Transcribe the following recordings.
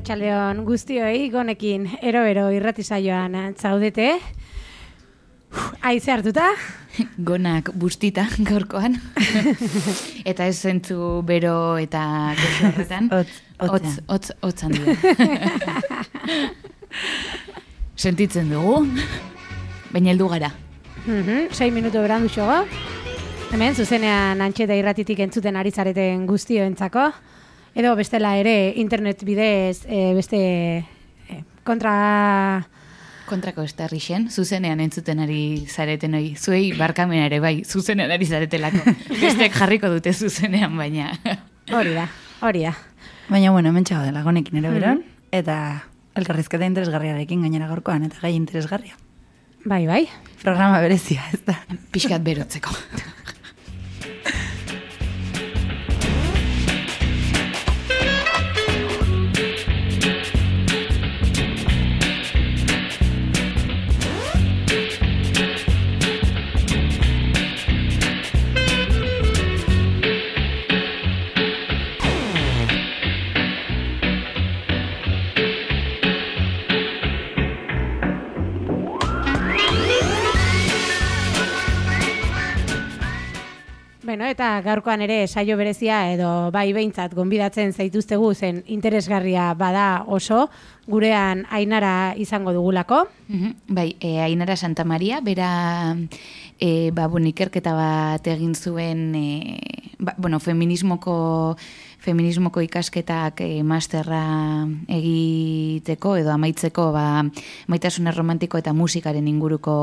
Arratxaldeon guztioi, gonekin ero-ero irratizaioan zaudete. Aize hartuta? Gonak bustita gaurkoan. eta ez zentzu bero eta gozu horretan. Otz, otz, otz handia. Sentitzen dugu, baina heldu gara. Mm -hmm, sei minutu berandu xogo. Hemen, zuzenean antxeta irratitik entzuten ari zareten guztioentzako. Edo bestela ere internet bidez e, beste e, kontra... Kontrako estarrixen, zuzenean entzuten ari zareten hori. Zuei barkamena ere bai, zuzenean ari zaretelako. Bestek jarriko dute zuzenean, baina... Hori da, hori da. Baina, bueno, hemen txago dela gonekin ere beron, mm -hmm. eta elkarrizketa interesgarriarekin gainera gorkoan, eta gai interesgarria. Bai, bai. Programa berezia, ez da. Piskat berotzeko. Bueno, eta gaurkoan ere saio berezia edo bai behintzat gonbidatzen zaituztegu zen interesgarria bada oso, gurean Ainara izango dugulako. Bai, e, Ainara Santa Maria, bera e, ba, bon, ikerketa bat egin zuen e, ba, bueno, feminismoko feminismoko ikasketak e, masterra egiteko edo amaitzeko ba, maitasuna romantiko eta musikaren inguruko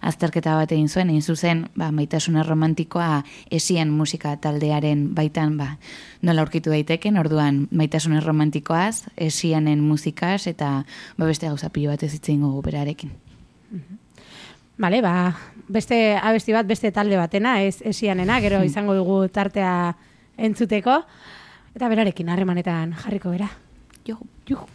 azterketa bat egin zuen, egin zuzen ba, maitasuna romantikoa esian musika taldearen baitan ba, nola aurkitu daiteken, orduan maitasuna romantikoaz, esianen musikaz eta ba, beste gauza pilo bat ez itzen gogu berarekin. Bale, ba, beste abesti bat, beste talde batena, ez esianena, gero izango dugu tartea entzuteko. Eta berarekin harremanetan jarriko bera. Jo, jo.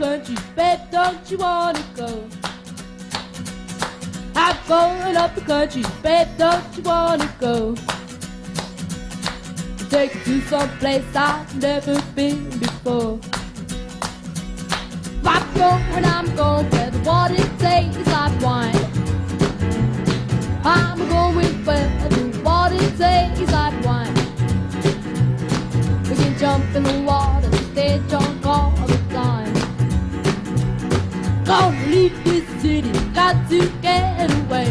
Country, bet don't you wanna go? I'm going up the country, bet don't you wanna go? Take you to some place I've never been before. I'm going, I'm going where the water tastes like wine. I'm going where the water tastes like wine. We can jump in the water, stay drunk Gonna leave this city, got to get away.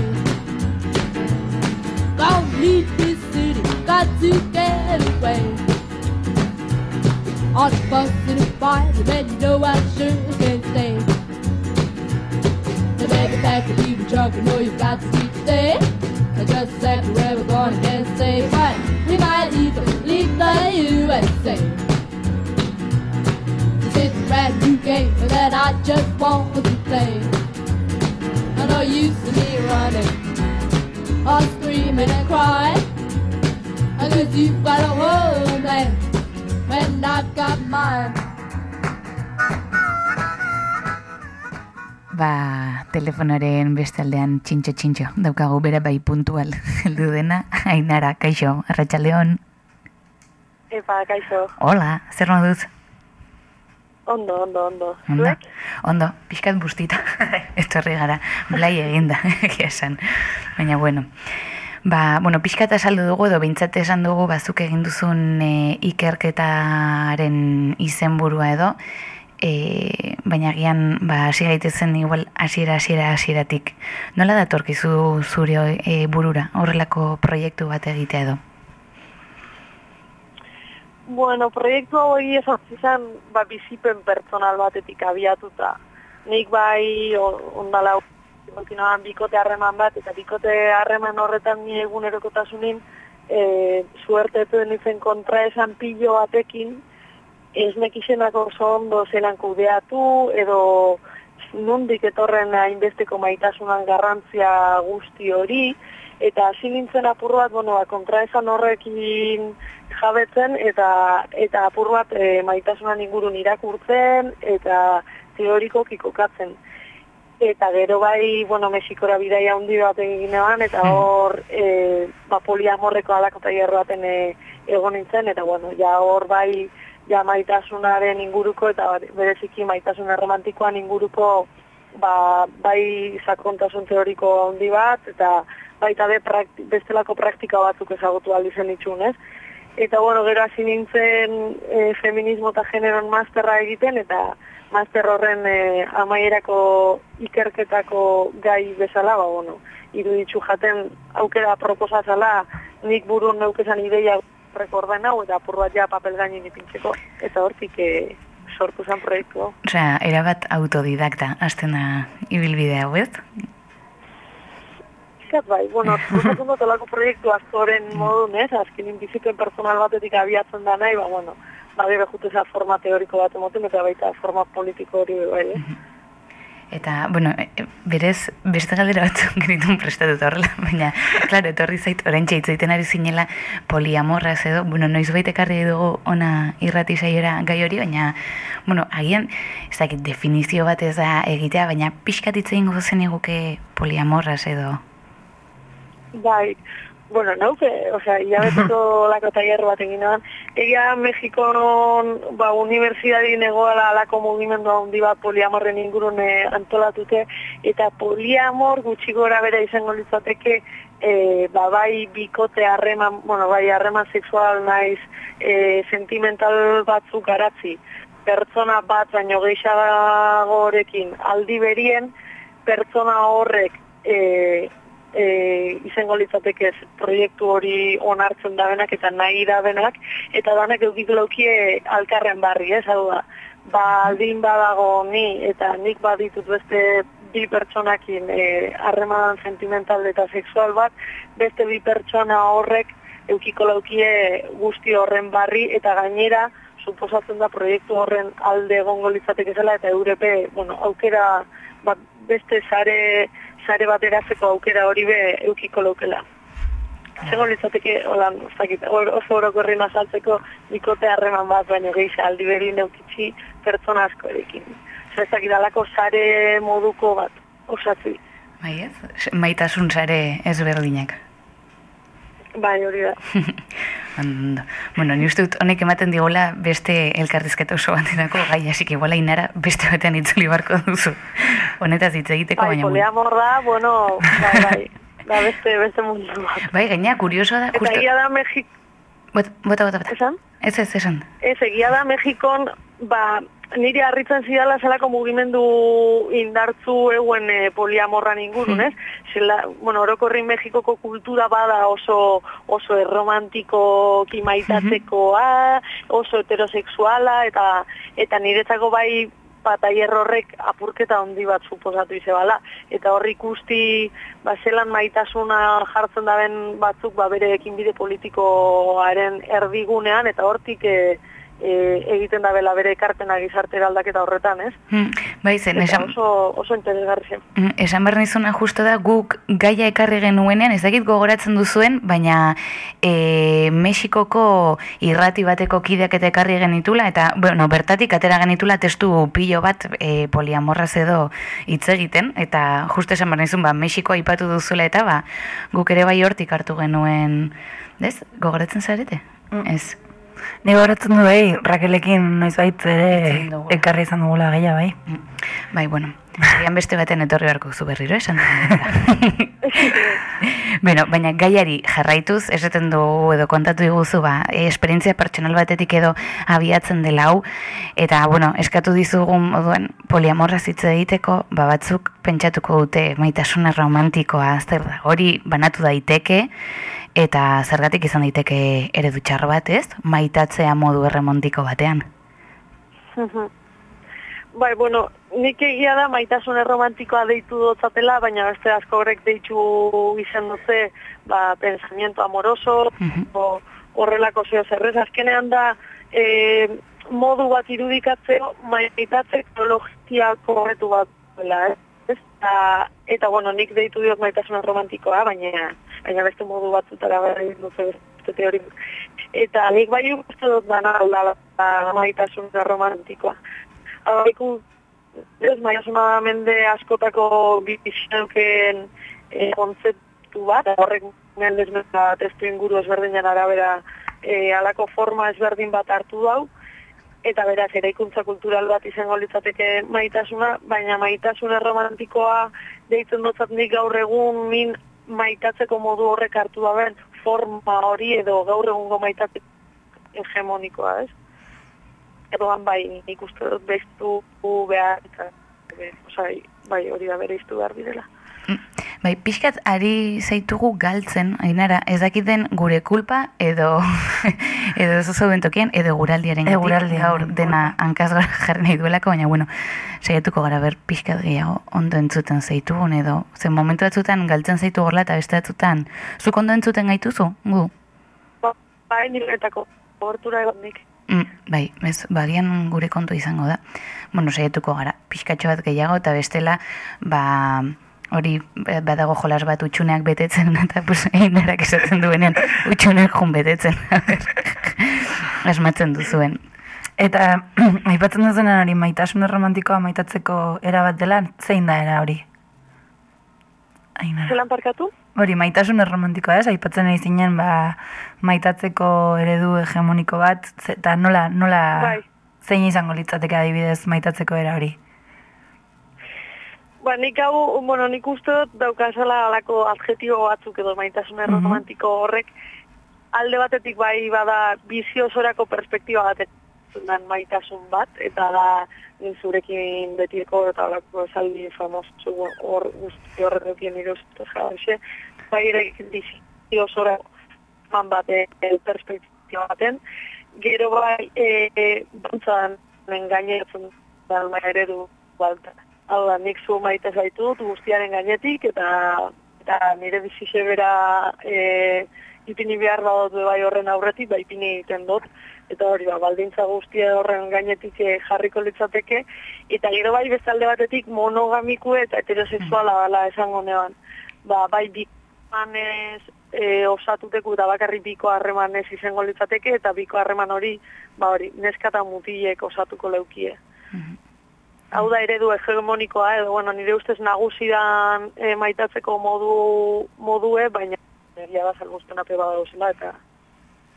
Gonna leave this city, got to get away. On the bus in a fight, man, you know I sure can't stay. The baby back and leave the truck, you know you got to keep stay. I just a second, we're gonna get safe, but we might even leave the USA. It's a brand new game that I just want to play. I know you see me running, or screaming and crying. Cause you've got a homeland when I've got mine. Ba, telefonaren beste aldean txintxo txintxo, daukagu bera bai puntual, heldu dena, ainara, kaixo, arratxaldeon. Epa, kaixo. Hola, zer moduz? Ondo, ondo, ondo. Ondo, Zuek? ondo, pixkat bustita, etorri gara, blai eginda, egia esan, baina bueno. Ba, bueno, pixkat azaldu dugu edo bintzat esan dugu bazuk egin duzun e, ikerketaren izenburua edo, e, baina gian ba, hasi gaitezen igual hasiera hasiera hasieratik. Nola datorkizu zure e, burura horrelako proiektu bat egitea edo? Bueno, proiektu hau egia esan zizan, ba, bizipen pertsonal batetik abiatuta. Nik bai, ondala, kontinuan bikote harreman bat, eta bikote harreman horretan ni egunerokotasunin, e, suertetu izen kontra esan pilo batekin, ez nekizenak oso ondo zelan kudeatu, edo nondik etorren hainbesteko maitasunan garrantzia guzti hori, eta hasi nintzen apur bat, bueno, ba, kontraesan horrekin jabetzen, eta eta apur bat e, maitasunan ingurun irakurtzen, eta teorikoki kokatzen. Eta gero bai, bueno, Mexikora bidaia handi bat egin eban, eta hor e, ba, poliamorreko alako tailer baten e, egon nintzen, eta bueno, ja hor bai, ja maitasunaren inguruko, eta bereziki maitasun romantikoan inguruko, ba, bai sakontasun teoriko handi bat, eta baita be prakti, bestelako praktika batzuk ezagutu aldi zen itxun, ez? Eta bueno, gero hasi nintzen e, feminismo eta generon masterra egiten, eta master horren e, amaierako ikerketako gai bezala, ba, bueno, iruditzu jaten aukera proposazala nik burun neukezan ideia rekorden hau eta apur bat ja papel gainin ipintzeko eta hortik e, sortu zen proiektu. Osea, erabat autodidakta, azten da ibilbide hau, ez? Zat bai, bueno, proposatzen dut olako proiektu askoren modun, ez? Azkenin bizipen personal batetik abiatzen da nahi, ba, bueno, badire juteza forma teoriko bat emoten, eta baita forma politiko hori bai, eh? Eta, bueno, e, berez, beste galdera batzuk genitun prestatuta horrela, baina, klaro, etorri zait, orain txaitzaiten ari zinela poliamorraz edo, bueno, noiz baita ekarri dugu ona irrati saiora gai hori, baina, bueno, agian, ez dakit, definizio bat ez da egitea, baina pixkat itzein gozen eguke poliamorraz edo. Bai, bueno, nauke, osea, hilabeteko lako tailer bat egin noan. Egia Mexikon, ba, universidadi negoala alako mugimendu handi bat poliamorren ingurun eh, antolatute, eta poliamor gutxi gora bera izango litzateke, e, ba, bai bikote harreman, bueno, bai harreman sexual naiz, e, sentimental batzuk garatzi, pertsona bat baino geixagorekin aldi berien, pertsona horrek e, e, izango litzateke proiektu hori onartzen dabenak eta nahi dabenak, eta danak eukik laukie alkarren barri, ez, hau da, ba aldin badago ni, eta nik baditut beste bi pertsonakin e, harreman sentimental eta sexual bat, beste bi pertsona horrek eukiko laukie guzti horren barri, eta gainera, suposatzen da proiektu horren alde egongo litzateke zela, eta eurepe, bueno, aukera, bat, beste sare sare bat eratzeko aukera hori be eukiko lokela. Zego litzateke, holan, zakit, or, oso orokorri nazaltzeko bikote harreman bat, baina gehiza aldi beri neukitzi pertsona asko erekin. Zer ez dakit alako sare moduko bat, osatzi. Bai ez? Maitasun sare ezberdinak. Bai, hori da. Bueno, ni uste dut honek ematen digola beste elkarrizketa oso baterako gai, asik iguala inara beste batean itzuli barko duzu. Honetaz hitz egiteko, bai, baina... poliamor da, bueno, bai, bai, da beste, beste mundu bat. Bai, gaina, kurioso da, Eta justo... egia da Mexik... Bota, bota. bota. Esan? Ez, ez, esan. Ez, egia da Mexikon, ba, niri harritzen zidala zelako mugimendu indartzu euen e, poliamorran ingurun, ez? Zela, bueno, orokorri Mexikoko kultura bada oso oso erromantiko kimaitatzekoa, oso heterosexuala, eta eta niretzako bai pataier horrek apurketa handi bat suposatu izebala. Eta horri ikusti, ba, zelan maitasuna jartzen daben batzuk, ba, bere ekinbide politikoaren erdigunean, eta hortik e, e, egiten da bela bere ekarpena gizartera aldaketa horretan, ez? Hmm, Bai, zen, esan, oso, oso interesgarri zen. Mm, esan behar nizuna justo da guk gaia ekarri genuenean, ez dakit gogoratzen duzuen, baina e, Mexikoko irrati bateko kideak eta ekarri genitula, eta bueno, bertatik atera genitula testu pilo bat e, poliamorraz edo hitz egiten, eta justo esan behar nizun, ba, Mexiko aipatu duzula eta ba, guk ere bai hortik hartu genuen, ez? Gogoratzen zarete? Ez. Ni goratzen du bai, Raquelekin noiz bait ere ekarri izan dugula gehiago bai. Bai, bueno, agian beste baten etorri beharko zu berriro, esan bueno, baina gaiari jarraituz, esaten dugu edo kontatu diguzu, ba, e, esperientzia pertsonal batetik edo abiatzen dela hau, eta, bueno, eskatu dizugun moduan poliamorra hitz egiteko, ba, batzuk pentsatuko dute maitasuna romantikoa, zer da, hori banatu daiteke, eta zergatik izan daiteke eredu txar bat, ez? Maitatzea modu erremontiko batean. Bai, bueno, nik egia da maitasun erromantikoa deitu dotzatela, baina beste asko horrek deitu izan dute, ba, pensamiento amoroso, o horrelako zeo zerrez. Azkenean da, e, modu bat irudikatzeo, maitatze teknologia korretu bat dela, ez? Eta, eta, bueno, nik deitu diot maitasuna romantikoa, baina, baina beste modu batzutara berri dut beste teori. Eta nik bai uste dut dana alda ba, maitasuna romantikoa. Hau, iku, ez maitasuna mende askotako bizitzuken e, kontzeptu bat, horrek mendez menda testu inguru ezberdinen arabera e, alako forma ezberdin bat hartu dau, eta beraz eraikuntza kultural bat izango litzateke maitasuna, baina maitasuna romantikoa deitzen dutzat nik gaur egun min maitatzeko modu horrek hartu daben forma hori edo gaur egungo maitatzeko hegemonikoa, ez? Edo bai, nik uste dut bestu behar, eta, e, osai, bai, hori da bere iztu behar direla. Bai, pixkat ari zaitugu galtzen, ainara, ez dakiten gure kulpa edo edo zozo bentokien, edo guraldiaren Eguraldiaren gaur dena hankaz gara jarri nahi duelako, baina bueno, saiatuko gara ber pixkat gehiago ondo entzuten zaitugun edo, zen momentu batzutan galtzen zaitu gorla eta beste batzutan, zuk ondo entzuten gaituzu, gu? Ba, bai, niretako hortura egon nik. Mm, bai, ez, bagian gure kontu izango da. Bueno, saiatuko gara, pixkatxo bat gehiago, eta bestela, ba, hori eh, badago jolas bat utxuneak betetzen, eta pues, einarak esaten duenean, utxuneak jun betetzen. Asmatzen duzuen. Eta aipatzen duzunen hori maitasun romantikoa maitatzeko era bat dela, zein da era hori? Zelan parkatu? Hori, maitasun romantikoa ez, aipatzen nahi zinen, ba, maitatzeko eredu hegemoniko bat, eta nola, nola, Bai. zein izango litzateke adibidez maitatzeko era hori? Ba, nik hau, bueno, nik uste dut daukazala alako adjetibo batzuk edo maitasun Mhm. romantiko horrek alde batetik bai bada biziosorako perspektiba batetik dan maitasun bat, eta da zurekin betiko eta alako esaldi famosu hor guzti horrekin nire uste jauxe, bai ere biziosorako man bate perspektiba baten, gero bai e, e, bantzan engainetzen da eredu balta. Hau da, nik zu maite zaitut guztiaren gainetik, eta, eta nire bizixe bera e, ipini behar badot bai horren aurretik, bai ipini egiten dut, eta hori ba, baldintza guztia horren gainetik e, jarriko litzateke, eta gero bai bezalde batetik monogamiku eta heterosexuala dela esango neban. Ba, bai bikoanez e, osatuteku eta bakarrik biko harremanez izango litzateke, eta biko harreman hori, ba hori, neska eta mutilek osatuko leukie. Hau da eredu hegemonikoa, edo, bueno, nire ustez nagusidan e, maitatzeko modu, modue, baina egia da salbuzten ape badauzela, eta,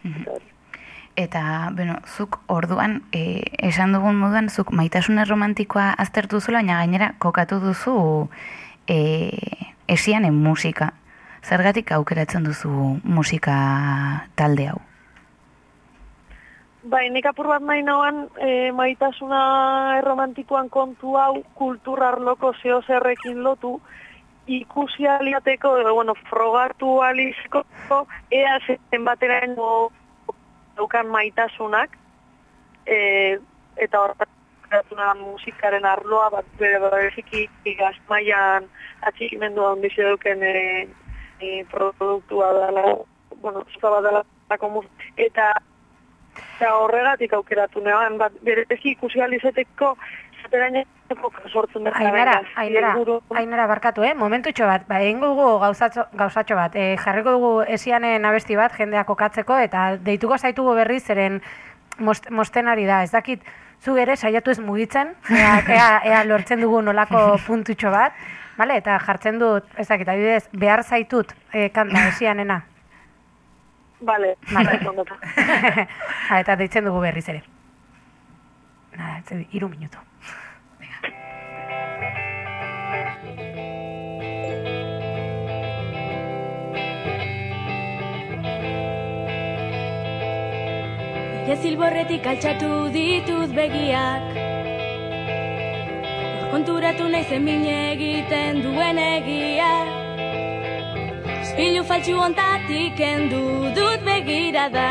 eta hori. Eta, bueno, zuk orduan, e, esan dugun moduan, zuk maitasun romantikoa aztertu zula, baina gainera kokatu duzu e, esianen musika. Zergatik aukeratzen duzu musika talde hau? Bai, nik apur bat nahi nauan e, maitasuna erromantikoan kontu hau kultur arloko zeo zerrekin lotu, ikusi aliateko, edo, bueno, frogatu alizko, ea zen baterain daukan maitasunak, e, eta horretatuna musikaren arloa, bat bere bereziki gazmaian atxikimendu handize duken e, e, produktua dela, bueno, zuta bat dela, eta Eta horregatik aukeratu neban, bat bereziki ikusi alizeteko sortzen dut. Ainara, ainara, ainara barkatu, eh? Momentutxo bat, ba, egingo dugu gauzatxo, gauzatxo bat. E, jarriko dugu esianen abesti bat jendeak kokatzeko eta deituko zaitugu berriz zeren most, mostenari da. Ez dakit, zu ere saiatu ez mugitzen, ea, ea, ea lortzen dugu nolako puntutxo bat, vale? eta jartzen dut, ez dakit, adibidez, behar zaitut e, kanta esianena. Vale, vale. ha, eta deitzen dugu berriz ere. Nada, ez, iru minutu. Nire zilborretik altxatu ditut begiak konturatu naizen mine egiten duen egia Ispilu faltsu ontatik endu dut begirada.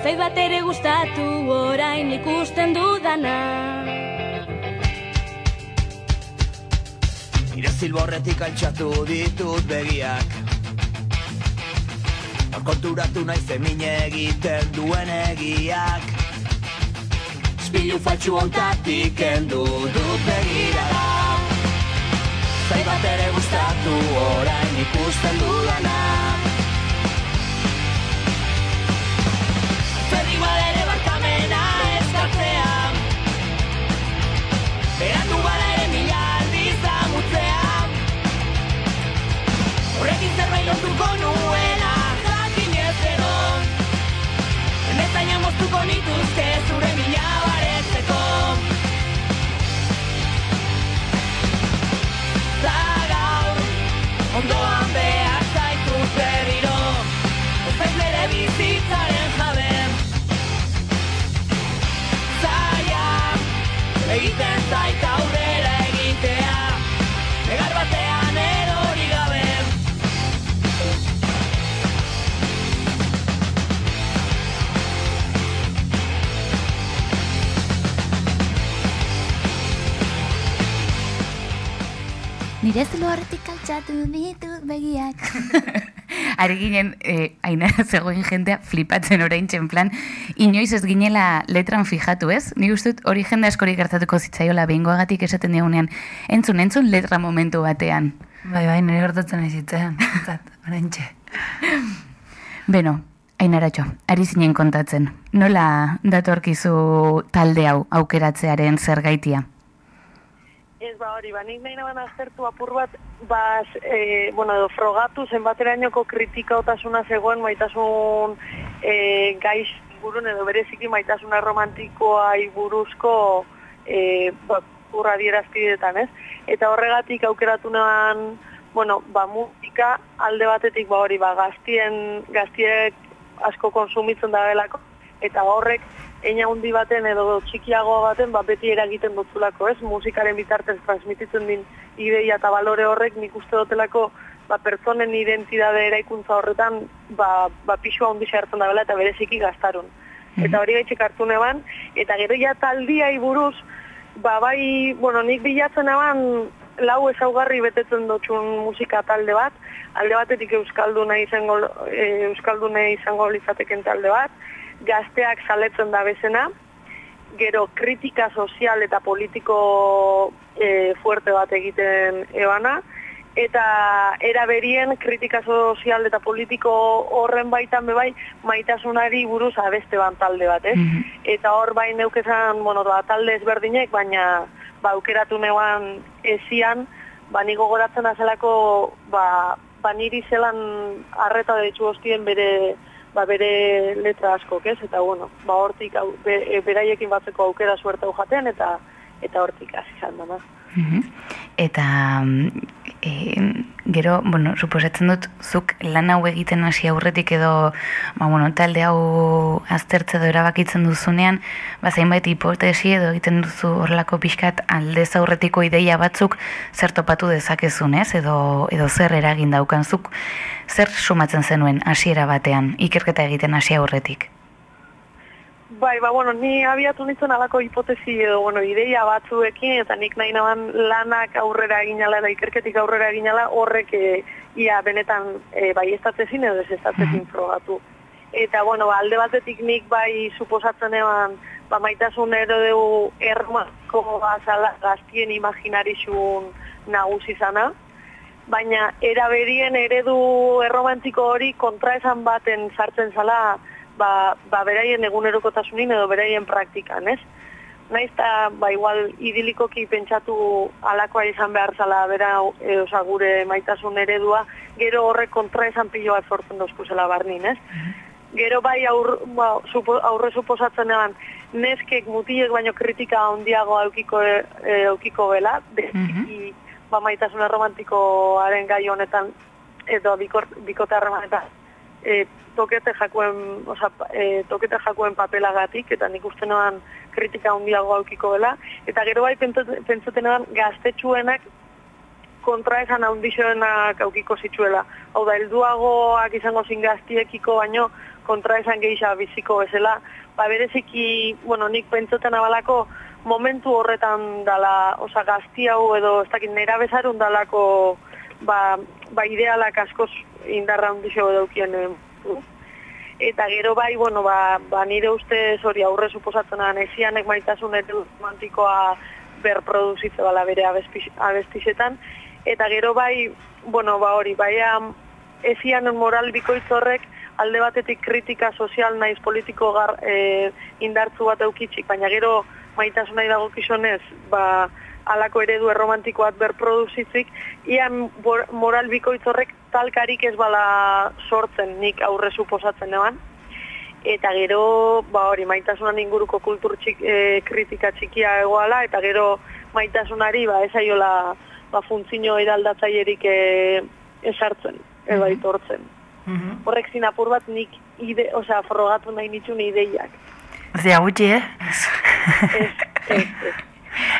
Zait bat ere gustatu orain ikusten dudana. Nire zilborretik altxatu ditut begiak. Konturatu naiz emine egiten duen egiak. Ispilu faltsu ontatik endu dut begirada Zai bat ere gustatu orain ikusten dudana Nire zulo horretik altxatu ditut begiak. Ari ginen, eh, aina zegoen jendea flipatzen orain plan, inoiz ez ginela letran fijatu ez? Ni ustut hori jende askori gertatuko zitzaiola behingoagatik esaten digunean, entzun, entzun letra momentu batean. Bai, bai, nire gertatzen nahi zitzen. Zat, orentxe. Beno, ainaratxo, ari zinen kontatzen. Nola datorkizu talde hau aukeratzearen zergaitia? Ez ba hori, ba nik nahi naban aztertu apur bat, ba, e, bueno, edo frogatu zenbaterainoko kritikaotasuna zegoen maitasun e, gaiz burun edo bereziki maitasuna romantikoa buruzko e, ba, urra dierazpidetan, ez? Eta horregatik aukeratu neban, bueno, ba, musika alde batetik ba hori, ba, gaztien, gaztiek asko konsumitzen da belako, eta horrek eina hundi baten edo txikiagoa baten ba, beti eragiten dutzulako, ez? Musikaren bitartez transmititzen din ideia eta balore horrek nik uste dutelako ba, pertsonen identidade eraikuntza horretan ba, ba pixua hundi hartzen da bela eta bereziki gaztarun. Eta hori gaitxik hartu neban, eta gero ja taldiai buruz, ba bai, bueno, nik bilatzen eban lau ezaugarri betetzen dutxun musika talde bat, alde batetik euskalduna izango, e, euskalduna izango litzateken talde bat, gazteak saletzen da bezena, gero kritika sozial eta politiko e, fuerte bat egiten ebana, eta era berien kritika sozial eta politiko horren baitan bebai maitasunari buruz abeste ban talde bat, ez? Eta hor bai neukezan, bueno, da, talde ezberdinek, baina ba, aukeratu neuan ezian, ba, nigo goratzen azelako, ba, ba niri zelan arreta detxu hostien bere ba, bere letra askok, ez? Eta bueno, ba hortik be, e, beraiekin batzeko aukera suerte hau jaten eta eta hortik hasi izan Eta e, gero, bueno, suposatzen dut, zuk lan hau egiten hasi aurretik edo, ba, bueno, talde hau aztertze edo erabakitzen duzunean, ba, zeinbait hipotesi edo egiten duzu horrelako pixkat aldez aurretiko ideia batzuk zer topatu dezakezun, ez? Edo, edo zer eragin daukan zuk, zer sumatzen zenuen hasiera batean, ikerketa egiten hasi aurretik? Bai, ba, bueno, ni abiatu nintzen alako hipotesi edo, bueno, ideia batzuekin, eta nik nahi naban lanak aurrera eginala eta ikerketik aurrera eginala horrek e, ia benetan e, bai estatezin edo ez estatezin frogatu. Eta, bueno, ba, alde batetik nik bai suposatzen eban, ba, maitasun edo dugu ermako bazala gaztien imaginarizun nagusi zana, baina eraberien eredu erromantiko hori kontraesan baten sartzen zala ba, ba beraien egunerokotasunin edo beraien praktikan, ez? Naiz eta ba igual idilikoki pentsatu alakoa izan behar zala bera e, oza, gure maitasun eredua, gero horrek kontraesan piloa sortzen dozkuzela barnin, ez? Gero bai aur, ba, supo, aurre suposatzen eban, neskek mutilek baino kritika handiago aukiko, e, aukiko bela, beziki ba, maitasun romantikoaren gai honetan edo bikor, bikote harremanetan e, tokete jakuen, oza, e, tokete jakuen papelagatik, eta nik uste noan kritika handiago aukiko dela, eta gero bai pentsuten noan gaztetxuenak kontraesan handixoenak aukiko zitzuela. Hau da, helduagoak izango zin gaztiekiko, baino kontraesan gehiago biziko bezala, ba bereziki, bueno, nik pentsuten abalako momentu horretan dala, oza, gazti hau edo, ez dakit, nera bezarun dalako, ba, ba idealak askoz indarra handixo daukien Eta gero bai, bueno, ba, ba nire ustez hori aurre suposatzen da nesianek maitasun romantikoa berproduzitze bala bere abesti- abestizetan. Eta gero bai, bueno, ba hori, bai ezian moral bikoitz alde batetik kritika sozial naiz politiko gar, e, indartzu bat eukitzik, baina gero maitasuna dago kizonez, ba, alako eredu erromantikoak berproduzitzik, ian bor- moral bikoitz horrek talkarik ez bala sortzen nik aurre suposatzen eban. Eta gero, ba hori, maitasunan inguruko kultur txik, e, kritika txikia egoala, eta gero maitasunari, ba, esaiola, ba, funtzio eraldatzaierik e, esartzen, edo aitortzen. Mhm. Horrek zinapur bat nik ide, osea, frogatu nahi nituen ideiak. Zia gutxi, eh? Ez, ez, ez.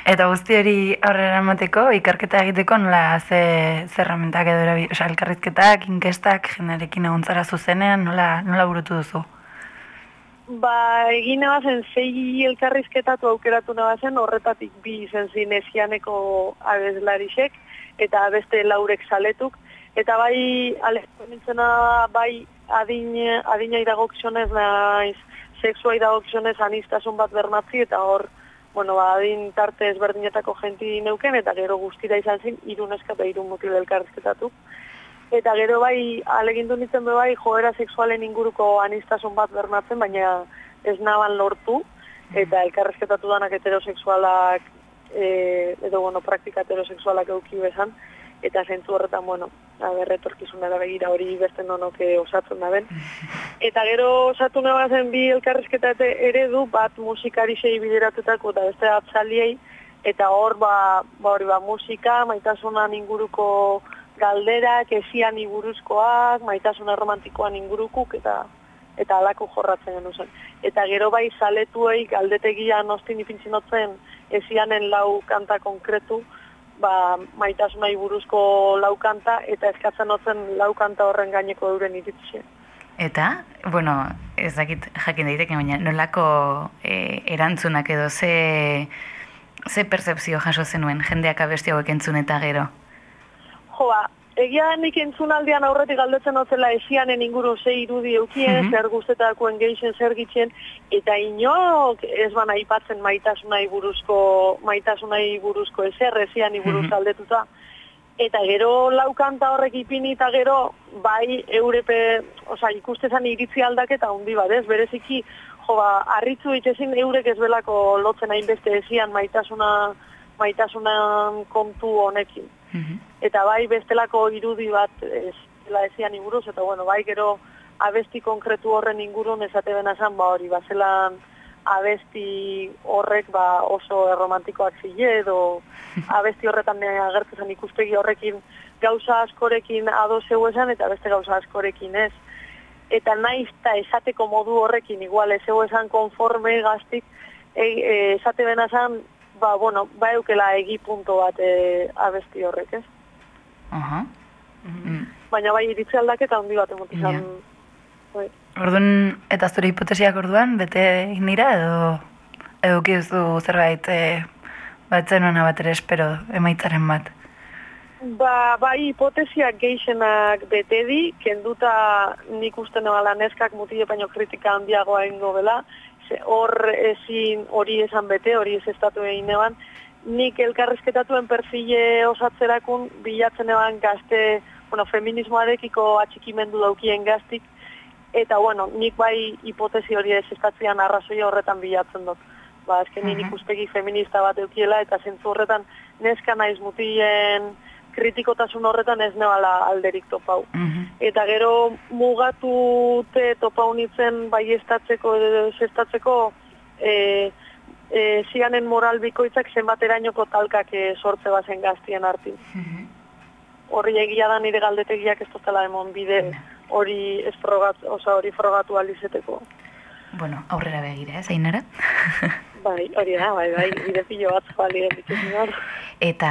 Eta guzti hori aurrera emateko, ikerketa egiteko nola ze zerramentak edo erabi, oza, elkarrizketak, inkestak, jenderekin egontzara zuzenean, nola, nola burutu duzu? Ba, egin zen zei elkarrizketatu aukeratu nabazen, horretatik bi izen zinezianeko abezlarisek, eta beste laurek saletuk. Eta bai, alezko nintzena, bai, adin, adina idagokizionez, naiz, sexua idagokizionez anistasun bat bermatzi, eta hor, bueno, ba, adin tarte ezberdinetako jenti neuken, eta gero guztira izan zin, irun eska eta irun mutil elkarrizketatu. Eta gero bai, alegindu nintzen be bai, joera sexualen inguruko anistasun bat bermatzen, baina ez naban lortu, eta elkarrezketatu danak heterosexualak, e, edo, bueno, praktika heterosexualak euki bezan, eta zentzu horretan, bueno, aber, etorkizunera begira hori beste nonoke osatzen da ben. Eta gero osatu nabazen bi elkarrezketa eredu, bat musikari sei bideratutako eta beste atzaliei, eta hor, ba, ba, hori, ba, musika, maitasunan inguruko galderak, esian buruzkoak, maitasuna romantikoan ingurukuk, eta eta alako jorratzen genuen zen. Eta gero bai zaletuei galdetegian ostin ipintzinotzen esianen lau kanta konkretu, ba, maitasunai buruzko lau kanta, eta eskatzen otzen lau kanta horren gaineko euren iritzien. Eta, bueno, ez dakit jakin daiteke, baina nolako e, erantzunak edo ze, ze percepzio jaso zenuen jendeak abesti hauek entzun eta gero. Joa, egia nik entzunaldian aurretik galdetzen otzela esianen inguru ze irudi eukien, Mhm. zer guztetakoen geixen zer gitzen, eta inok ez bana aipatzen maitasunai buruzko, maitasunai buruzko ezer esiani buruz Mhm. galdetuta. Eta gero laukanta horrek ipini eta gero, bai eurepe, oza, ikustezan iritzi aldaketa handi bat, ez? Bereziki, jo, ba, harritzu itezin eurek ez belako lotzen hainbeste esian maitasuna, maitasunan kontu honekin Mhm. eta bai bestelako irudi bat ez dela ezian inguruz, eta bueno, bai gero abesti konkretu horren ingurun esate benazan, ba hori, bazelan abesti horrek ba oso erromantikoak zile edo abesti horretan eh, agertu zen ikuspegi horrekin gauza askorekin ados zeu esan eta beste gauza askorekin ez. Eta naiz eta esateko modu horrekin igual ez zeu esan konforme gaztik e, e, esate benazan ba, bueno, ba eukela egi punto bat e, abesti horrek, ez? Aha. Mm. Baina bai iritzi aldaketa handi bat emot izan. Bai. Orduan, eta zure hipotesiak orduan, bete egin dira edo eduki duzu zerbait e, bat zenuena bat ere espero emaitzaren bat. Ba, bai hipotesiak geixenak bete di, kenduta nik uste nebala neskak mutile baino kritika handiagoa ingo bela, hor ezin hori esan bete, hori ez estatu egin neban, nik elkarrizketatuen perfile osatzerakun bilatzen eban gazte, bueno, feminismoarekiko atxikimendu daukien gaztik, eta bueno, nik bai hipotesi hori ez estatzean arrazoia horretan bilatzen dut. Ba, azkenin Mhm. ikuspegi feminista bat eukiela, eta zentzu horretan neska naiz mutilen kritikotasun horretan ez nebala alderik topau. Mhm. Eta gero mugatute topau nintzen bai estatzeko edo zestatzeko e, e, zianen moral bikoitzak zenbaterainoko talkak e, sortze bazen gaztien artin. Horri egia da nire galdetegiak ez totala emon bide hori ez frogat, oza, hori frogatu alizeteko. Bueno, aurrera begira, ez, Ainara? Bai, hori da, bai, bai, bide pilo bat balien dituzunan. Eta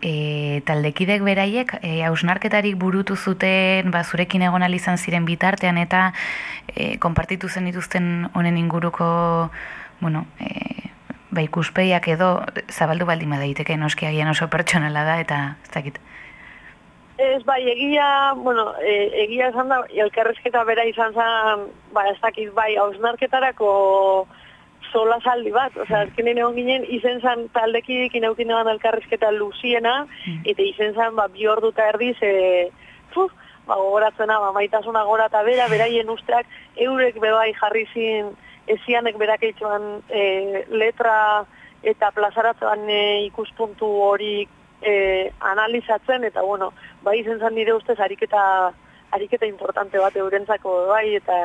e, taldekidek beraiek e, hausnarketarik burutu zuten ba, zurekin egon izan ziren bitartean eta e, konpartitu zen dituzten honen inguruko bueno, e, ba, ikuspeiak edo zabaldu baldin badaiteke noski agian oso pertsonala da eta ez dakit. Ez, bai, egia, bueno, e, egia esan da, elkarrezketa bera izan zen, ba, ez dakit, bai, hausnarketarako sola saldi bat, osea, azkenen egon ginen, izen zen taldekidik inaukin egon elkarrezketa luziena, eta izen zen, ba, bi ordu eta erdiz, e, puf, ba, gogoratzena, ba, maitasuna gora eta bera, beraien usteak, eurek bebai jarri zin, ezianek berak eitxoan e, letra eta plazaratzean e, ikuspuntu hori e, analizatzen, eta bueno, bai izen zen nire ustez ariketa, ariketa importante bat eurentzako bai, eta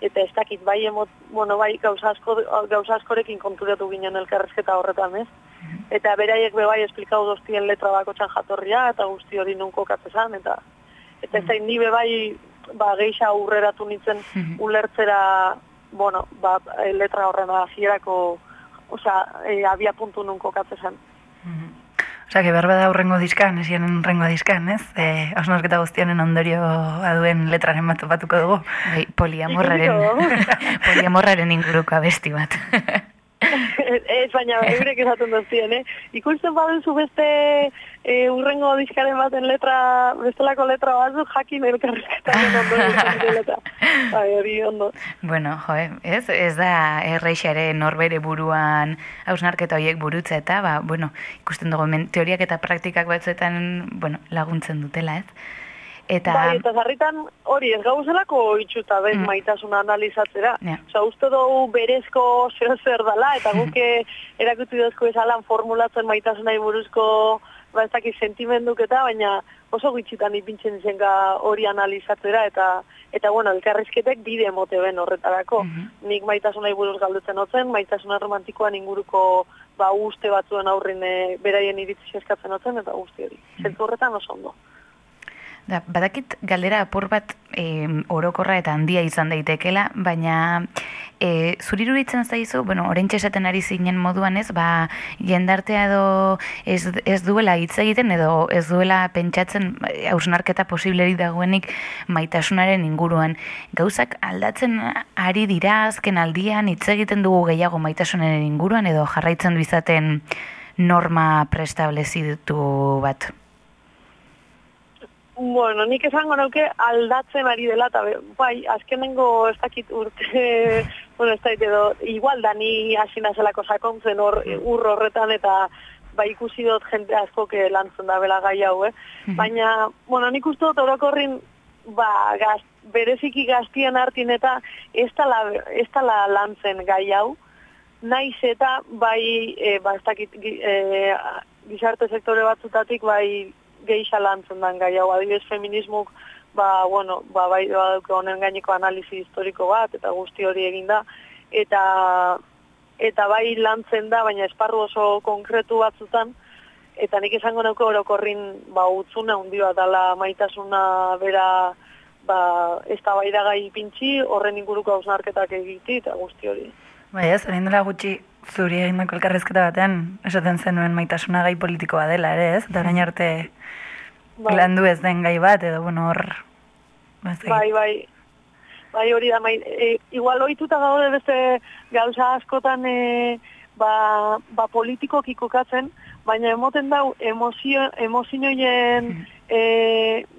eta ez dakit bai emot, bueno, bai gauza, asko, gauza askorekin konturatu ginen elkarrezketa horretan, ez? Eta beraiek be bai esplikau doztien letra bako jatorria, eta guzti hori nunko katzezan, eta eta ez da ni be bai ba, geixa aurreratu nintzen ulertzera, bueno, ba, letra horren hasierako osea, e, abia puntu nunko katzezan. Osea, que berba da urrengo diskan, esien urrengo diskan, ez? E, Osnarketa guztianen ondorio aduen letraren bat topatuko dugu. Bai, poliamorraren, poliamorraren inguruko abesti bat. ez baina eurek esaten duztien, eh? Ikusten baduzu beste e, urrengo diskaren baten letra, bestelako letra batzuk jakin elkarrizketaren ondo. Bai, hori ondo. Bueno, jo, ez, ez da erreixare norbere buruan hausnarketa horiek burutza eta, ba, bueno, ikusten dugu hemen teoriak eta praktikak batzuetan, bueno, laguntzen dutela, ez? Eta, Bai, eta zarritan hori ez gauzelako itxuta ben Mm. maitasuna analizatzera. Ja. Osa, uste dugu berezko zer zer dala, eta guke erakutu dozko esalan formulatzen maitasunai buruzko ba ez dakit sentimenduk eta, baina oso gitxitan ipintzen zenga hori analizatzera, eta eta bueno, elkarrizketek bide emote ben horretarako. Nik maitasunai buruz galdutzen hotzen, maitasuna romantikoan inguruko ba uste batzuen aurrin e, beraien iritzi eskatzen hotzen, eta guzti hori. Zentzu horretan oso ondo. Da, badakit galdera apur bat e, orokorra eta handia izan daitekela, baina e, zuri iruditzen zaizu, bueno, oraintxe esaten ari zinen moduan ez, ba, jendartea edo ez, ez duela hitz egiten edo ez duela pentsatzen e, hausnarketa posibleri dagoenik maitasunaren inguruan. Gauzak aldatzen ari dira azken aldian hitz egiten dugu gehiago maitasunaren inguruan edo jarraitzen du izaten norma prestablezitu bat. Bueno, nik esango nauke aldatzen ari dela, eta bai, azkenengo ez dakit urte, bueno, ez dakit edo, igual da ni hasi nazelako sakontzen hor, ur horretan, eta bai ikusi dut jente askok eh, lantzen da bela gai hau, eh? Baina, bueno, nik uste dut orokorrin, ba, gaz, bereziki gaztien hartin eta ez dala, ez dala lantzen gai hau, naiz eta bai, e, ba, ez dakit, e, gizarte sektore batzutatik bai geixa lantzen dan gai hau, adibidez feminismuk, ba, bueno, ba, bai baduke honen gaineko analizi historiko bat, eta guzti hori eginda, eta eta bai lantzen da, baina esparru oso konkretu batzutan, eta nik esango nauke orokorrin ba, utzune handi bat dala maitasuna bera ba, ez da bai gai pintxi, horren inguruko hausnarketak egiti, eta guzti hori. Bai ez, orain gutxi zuri egindako elkarrezketa batean, esaten zenuen maitasuna gai politikoa dela ere, ez? Eta arte Bai. landu ez den gai bat, edo bueno, hor... ba. Bai, bai. Bai, hori da, mai, e, igual ohituta gaude beste gauza askotan e, ba, ba politikoki kokatzen, baina emoten dau emozio, emozioien, e,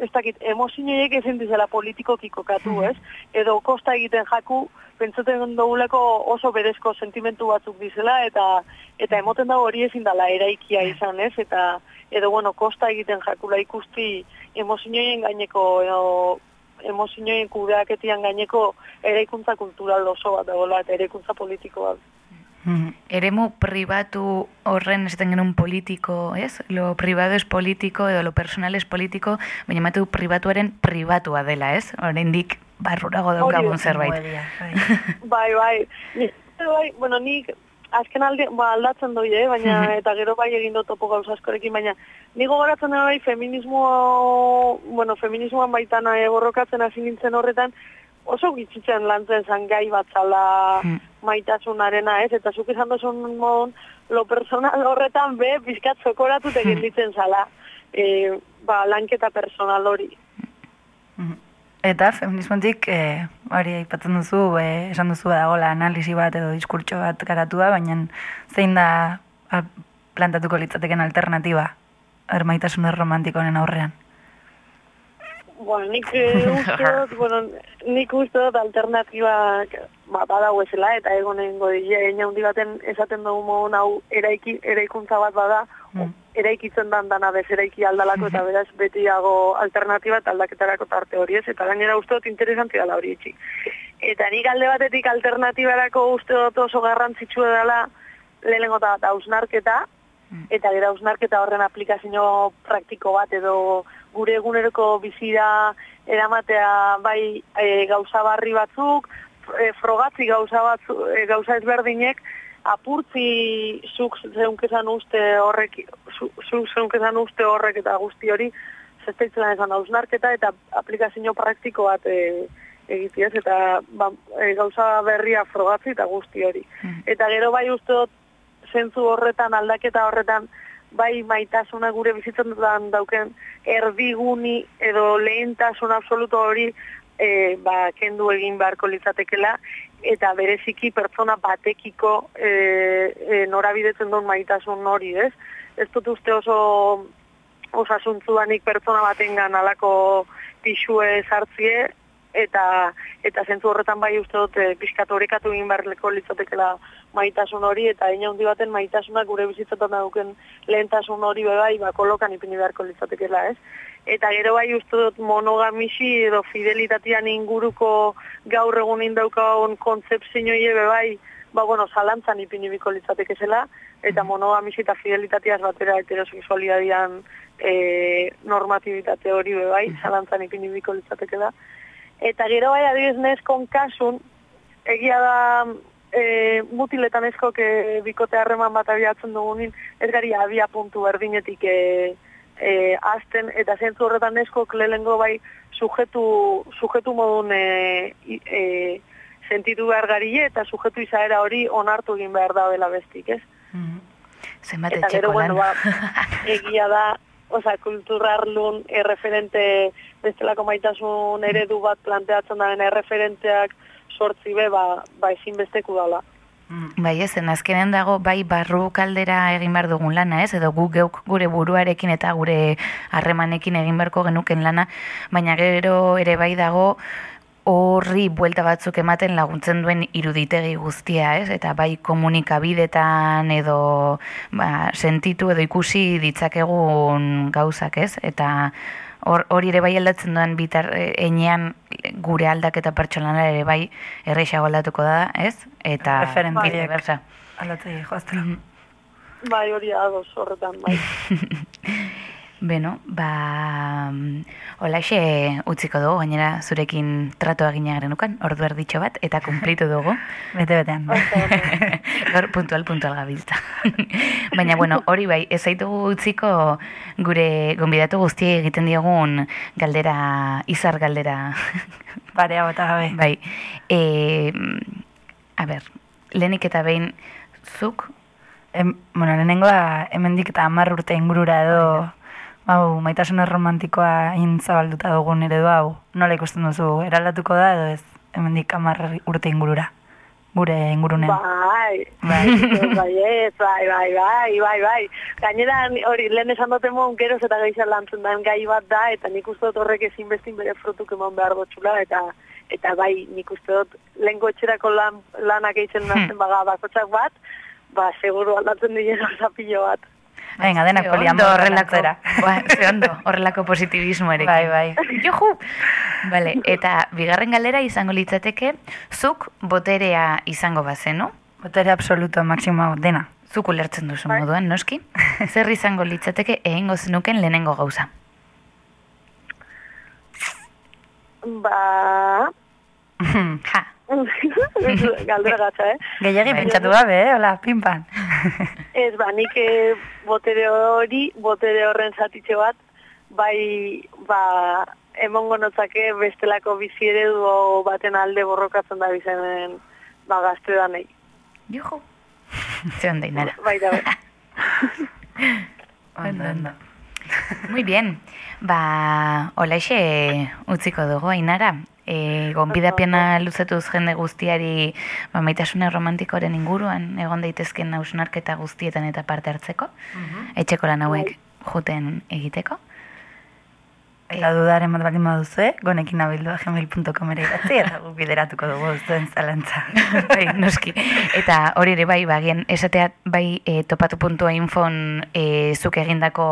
ez dakit, emozioiek ezin dizela politikoki kokatu, ez? Edo kosta egiten jaku, pentsatzen duguleko oso berezko sentimentu batzuk dizela, eta eta emoten dago hori ezin dela eraikia izan, ez? Eta edo bueno, kosta egiten jakula ikusti emozioien gaineko edo emozioen kudeaketian gaineko eraikuntza kultural oso bat dagoela eta eraikuntza politiko bat. Mhm. Eremu pribatu horren esaten genuen politiko, ez? Lo privado es politiko edo lo personal es politiko, baina ematu pribatuaren pribatua dela, ez? Oraindik barrurago daukagun zerbait. Bai. bai, bai. Bai, bueno, nik azken alde, ba, aldatzen doi, eh? baina eta gero bai egin dut topo gauza askorekin, baina ni gogoratzen da bai feminismo, bueno, feminismoan baitan eh, borrokatzen hasi nintzen horretan, oso gitzitzen lantzen zan gai bat zala Hmm. maitasunarena, ez? Eta zuk izan duzun modun, lo personal horretan be, bizkat zokoratut egin ditzen zala, e, ba, lanketa personal hori. Mhm. Eta feminismotik eh, hori aipatzen duzu, eh, esan duzu dagoela analisi bat edo diskurtso bat garatua, baina zein da al- plantatuko litzateken alternatiba ermaitasun romantikonen aurrean. Bueno, nik eh, uste dut, bueno, nik uste dut alternatibak ba, badau ezela, eta egonengo dira, egin handi baten esaten dugu modun hau eraiki, eraikuntza bat bada, Mm. eraikitzen dan dana bez eraiki aldalako, eta beraz betiago alternatiba eta aldaketarako tarte hori ez, eta gainera uste dut interesanti dela hori etxi. Eta nik alde batetik alternatibarako uste dut oso garrantzitsua dela lehenengo eta bat hausnarketa, eta gero hausnarketa horren aplikazio praktiko bat edo gure eguneroko bizira eramatea bai e, gauza barri batzuk, e, frogatzi gauza batzu, e, gauza ezberdinek, apurtzi zuk zeunkezan uste horrek, zu- zuk zeunkezan uste horrek eta guzti hori, zesteitzen esan hausnarketa eta aplikazio praktiko bat e, egiti ez, eta ba, e, gauza berria frogatzi eta guzti hori. Eta gero bai uste dut zentzu horretan, aldaketa horretan, bai maitasuna gure bizitzetan dauken erdiguni edo lehentasun absoluto hori e, ba, kendu egin beharko litzatekela eta bereziki pertsona batekiko e, e, norabidetzen duen maitasun hori, ez? Ez dut uste oso osasuntzuanik pertsona batengan alako pixue sartzie eta eta zentzu horretan bai uste dut e, pixkat orekatu egin beharreko litzatekela maitasun hori eta hein handi baten maitasunak gure bizitzetan dauken lehentasun hori be bai ba kolokan ipini beharko litzatekeela, ez? Eta gero bai uste dut monogamisi edo fidelitatean inguruko gaur egun indaukagun kontzeptzioie be bai ba bueno, zalantzan ipini biko litzatekezela eta monogamisi eta fidelitateaz batera heterosexualidadian e, normatibitate hori be bai, zalantzan ipini biko litzatekela. Eta gero bai adibidez neskon kasun, egia da e, mutiletan eskok e, bikote harreman bat abiatzen dugunin, ez gari abia puntu berdinetik e, e, azten, eta zentzu horretan eskok lehengo bai sujetu, sujetu modun e, e, sentitu behar garie, eta sujetu izaera hori onartu egin behar da dela bestik, ez? Zenbat Eta etxeko gero, bueno, ba, egia da, oza, kulturarlun erreferente, bestelako maitasun eredu bat planteatzen daren erreferenteak sortzi be, ba, ba ezinbesteku dala. Bai, ez, azkenen dago bai barru kaldera egin behar dugun lana, ez? Edo gu geuk gure buruarekin eta gure harremanekin egin beharko genuken lana, baina gero ere bai dago horri buelta batzuk ematen laguntzen duen iruditegi guztia, ez? Eta bai komunikabidetan edo ba, sentitu edo ikusi ditzakegun gauzak, ez? Eta hor- hori ere bai aldatzen duen bitar eh, enean gure aldaketa pertsonala ere bai erreixago aldatuko da, ez? Eta Referentziek. viceversa. Aldatzei joaztela. Bai, hori ados horretan, bai. Beno, ba, holaxe utziko dugu, gainera zurekin trato egina gerenukan, ordu erditxo bat, eta kumplitu dugu. Bete-betean. Gaur puntual, puntual gabiltza. Baina, bueno, hori bai, ez zaitugu utziko gure gonbidatu guztiei egiten diogun galdera, izar galdera. Barea bota gabe. bai, e, a ber, lehenik eta behin zuk, Em, bueno, lehenengoa hemendik eta hamar urte ingurura edo hau, maitasun romantikoa hain zabalduta dugun eredu hau, nola ikusten duzu, eraldatuko da edo ez, hemendik hamar urte ingurura, gure ingurunean. Bai, bai, bai, ez, bai, bai, bai, bai, bai. Gainera, hori, lehen esan dut emon, geroz eta gehiago lantzen den gai bat da, eta nik uste dut horrek ezinbestin bere frutuk eman behar dutxula, eta eta bai, nik uste dut lehenko etxerako lan, lanak eitzen nazten baga bakotxak bat, ba, seguru aldatzen dien zapillo bat. Venga, denak poliamor horrelako, ba, ze ondo, horrelako positibismoarekin. Bai, bai. Juhu! Vale, eta bigarren galera izango litzateke, zuk boterea izango bazenu, Botere absoluto, maksimo, dena. zuk ulertzen duzu moduan, noski? Zer izango litzateke egingo zenuken lehenengo gauza. Ba, Ja, galdera gatza, eh? Gehiagi Bai. pentsatu gabe, eh? Hola, pinpan. Ez, ba, nik eh, botere hori, botere horren zatitxe bat, bai, ba, emongo notzake bestelako bizi eredu baten alde borrokatzen da bizenen, ba, gazte danei. juhu! Ze ondo inara. Bai, da, bai. Ondo, ondo. Muy bien, ba, olaxe utziko dugu, Ainara. E, gonbidapena luzatuz jende guztiari ba, maitasune romantikoren inguruan egon daitezken hausnarketa guztietan eta parte hartzeko, etxeko lan hauek juten egiteko. Eta dudaren bat baldin baduzue, gonekin abildua gmail.com ere idatzi, eta guk bideratuko dugu zuen zalantza. bai, noski. Eta hori ere bai, bagien, esatea bai e, topatu.infon e, zuk egindako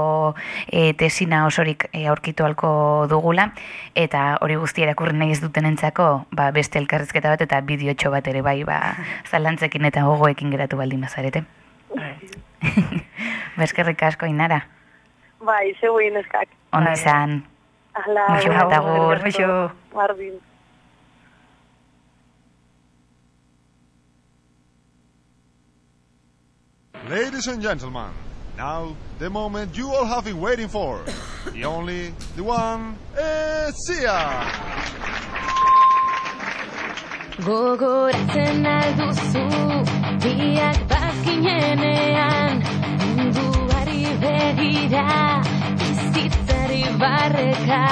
e, tesina osorik e, aurkitu halko dugula, eta hori guztia irakurri nahi ez duten entzako, ba, beste elkarrizketa bat eta bideotxo bat ere bai, ba, zalantzekin eta gogoekin geratu baldin bazarete. Beskerrik asko inara, Bai, egin eskak. ondo Bai. izan. Ala, Muxu bat agur. Muxu. Bardin. Ladies and gentlemen, now the moment you all have been waiting for. The only, the one, is Sia! Gogoratzen alduzu biak bazkinenean munduari begira bizitzari barreka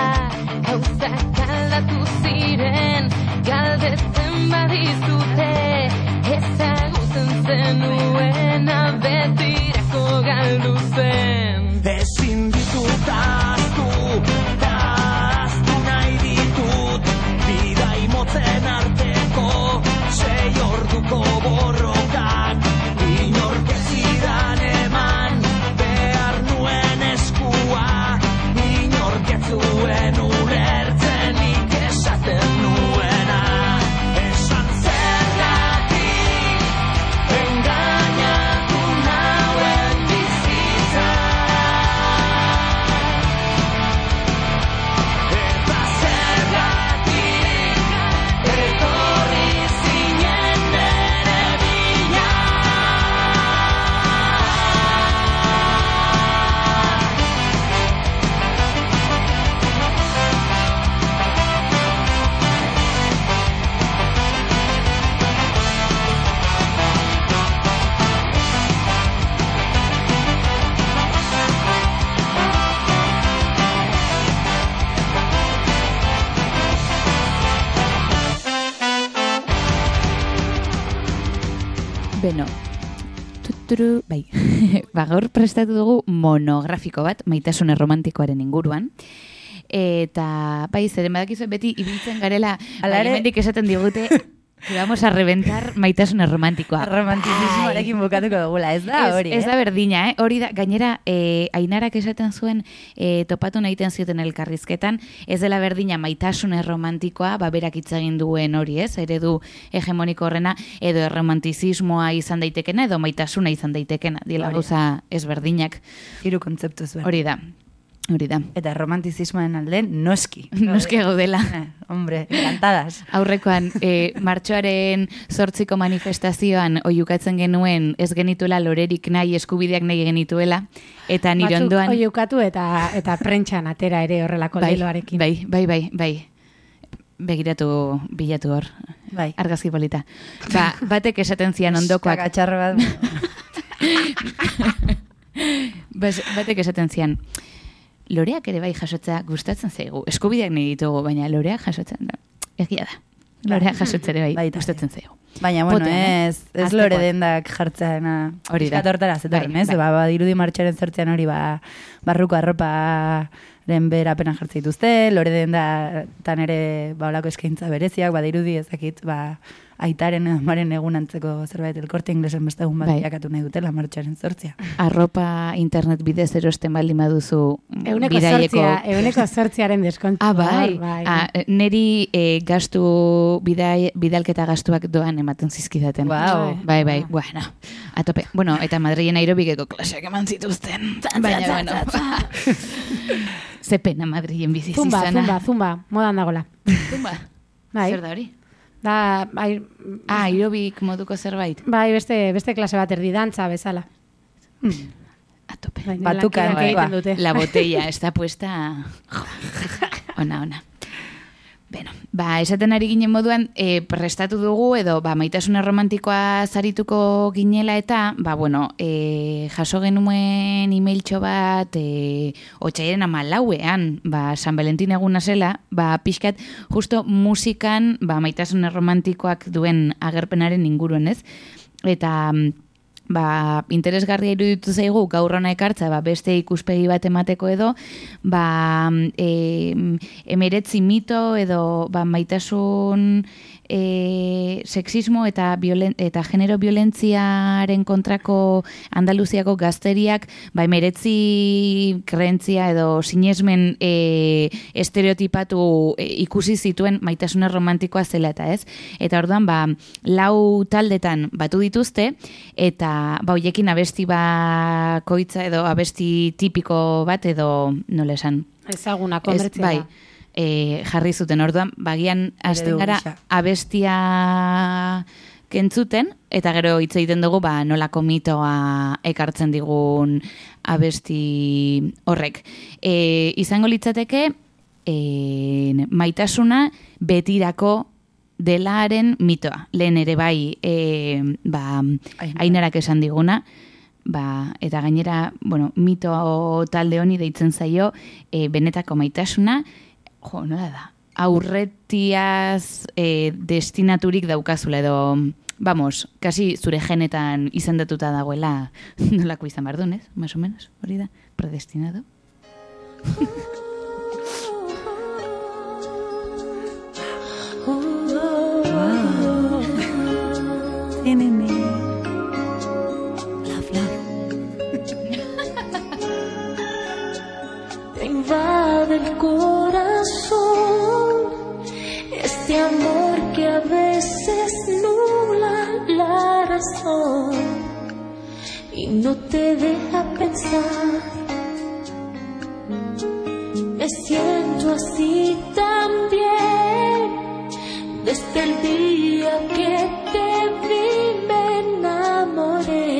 gauzak aldatu ziren galdetzen badizute ezagutzen zenuena betirako galdu zen. Ezin ditut ahaztu, eta ahaztu nahi ditut Bidai motzen arteko, sei orduko borrokak Beno, tuturu, bai, ba, gaur prestatu dugu monografiko bat, maitasun erromantikoaren inguruan. Eta, bai, zeren badakizu beti ibiltzen garela, Hala bai, esaten digute, vamos a reventar maitasun erromantikoa. Romantizismoarekin bukatuko dugula, ez da ez, hori, ez eh? da berdina, eh? hori da, gainera, e, ainarak esaten zuen e, topatu nahiten zioten elkarrizketan, ez dela berdina maitasun erromantikoa, ba, berak hitz egin duen hori, ez? Eredu hegemoniko horrena, edo erromantizismoa izan daitekena, edo maitasuna izan daitekena, da. gauza ezberdinak. Hiru kontzeptu zuen. Hori da, hori da. Eta romantizismoen alde, noski. Noski gaudela. Eh, hombre, encantadas. Aurrekoan, e, martxoaren zortziko manifestazioan oiukatzen genuen ez genituela lorerik nahi eskubideak nahi genituela, eta nire Batzuk ondoan... oiukatu eta eta prentxan atera ere horrelako bai, leloarekin. bai, bai, bai, bai. Begiratu, bilatu hor. Bai. Argazki polita. Ba, batek esaten zian ondokoak. Kagatxarro bat. Bas, batek esaten zian, loreak ere bai jasotzea gustatzen zaigu. Eskubideak nahi ditugu, baina loreak jasotzen da. Egia da. Loreak jasotzea ere bai, Baita. gustatzen zaigu. Baina, bueno, Poten, eh? ez, ez lore dendak jartzeana. Hori da. Hortara zetorren, Bai, ez? bai. Ba, ba, dirudi martxaren zertzean hori, ba, barruko arroparen berapena jartze dituzte, lore dendatan ere, ba, olako eskaintza bereziak, ba, dirudi ezakit, ba, aitaren edo amaren egun antzeko zerbait elkorte inglesen beste egun bat Bai. bilakatu nahi dutela martxaren zortzia. Arropa internet bidez erosten baldin baduzu Euneko bidaieko... zortzia, euneko zortziaren deskontu. Ah, bai. bai. Ah, neri eh, gastu bidai, bidalketa gastuak doan ematen zizkidaten. Guau. Bai, bai, bueno, atope. Bueno, eta Madrilen aerobikeko klaseak eman zituzten. Baina, bueno, ze pena Madrilen bizi Zumba, zizana. zumba, zumba, modan dagola. Zumba. Bai. Zer da hori? Da, bai, Ah, aerobik moduko zerbait. bai beste, beste klase bat erdi dantza bezala. Atope. Bai, Batukan, lankideak egiten bai. dute. La botella está puesta... Ona, ona. Beno, ba, esaten ari ginen moduan, e, prestatu dugu edo ba, maitasuna romantikoa zarituko ginela eta, ba, bueno, e, jaso genuen emailtxo bat, e, otxaiaren amalauean, ba, San Valentin eguna zela, ba, pixkat, justo musikan, ba, maitasuna romantikoak duen agerpenaren inguruen, ez? Eta, mm, ba, interesgarria iruditu zaigu gaur hona ekartza ba, beste ikuspegi bat emateko edo ba, e, emeretzi mito edo ba, maitasun e, sexismo eta, violen, eta genero violentziaren kontrako Andaluziako gazteriak ba, emeretzi krentzia edo sinesmen e, estereotipatu e, ikusi zituen maitasuna romantikoa zela eta ez. Eta orduan, ba, lau taldetan batu dituzte, eta ba, hoiekin abesti bakoitza edo abesti tipiko bat edo nola esan. Ezaguna, Ez, konbertzia. bai, e, jarri zuten orduan, bagian hasten gara abestia kentzuten, eta gero hitz egiten dugu ba, nolako mitoa ekartzen digun abesti horrek. E, izango litzateke, e, maitasuna betirako delaren mitoa. Lehen ere bai, e, ba, Ainara. ainarak esan diguna, ba, eta gainera, bueno, mito talde honi deitzen zaio, e, benetako maitasuna, jo, nola da, aurretiaz e, destinaturik daukazula edo, vamos, kasi zure genetan izendatuta dagoela nolako izan behar duen, ez? Más o menos, hori da, predestinado. Te invade el corazón y no te deja pensar. Me siento así también desde el día que te vi me enamoré